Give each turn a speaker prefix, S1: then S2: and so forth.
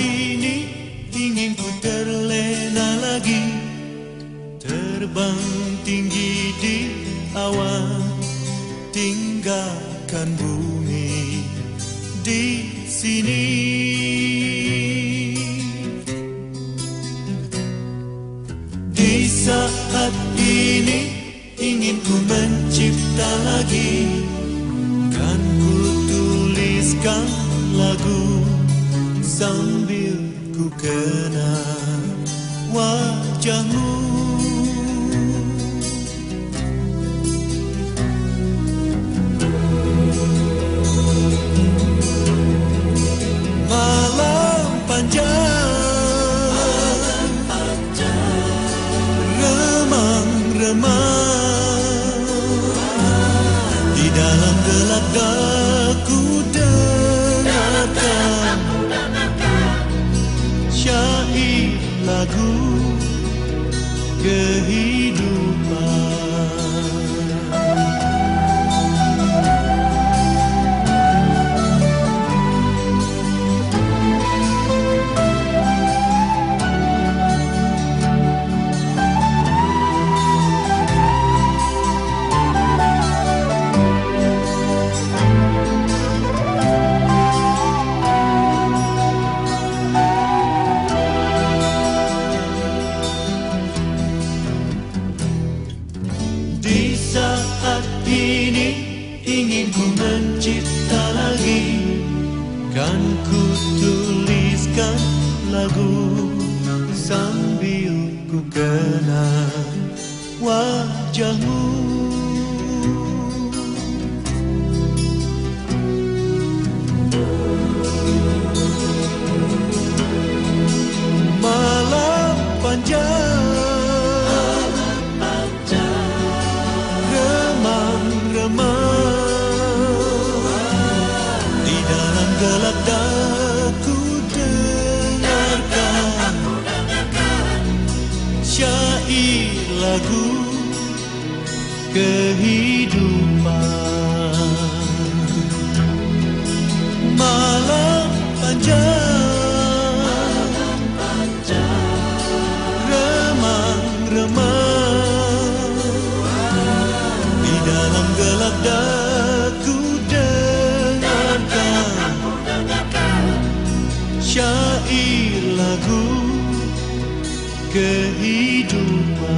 S1: sini ingin ku terlena lagi. Terbang tinggi di awan Tinggalkan bumi di sini. Di saat ini ingin ku mencipta lagi. Kan ku tuliskan lagu. Sambil ku kenal wajahmu kehidupan ini ingin ku mencipta lagi. Kan ku tuliskan lagu Sambil ku kenal wajahmu lagu kehidupan. Malam panjang remang-remang. Di dalam gelap daku dengarkan Syair lagu kehidupan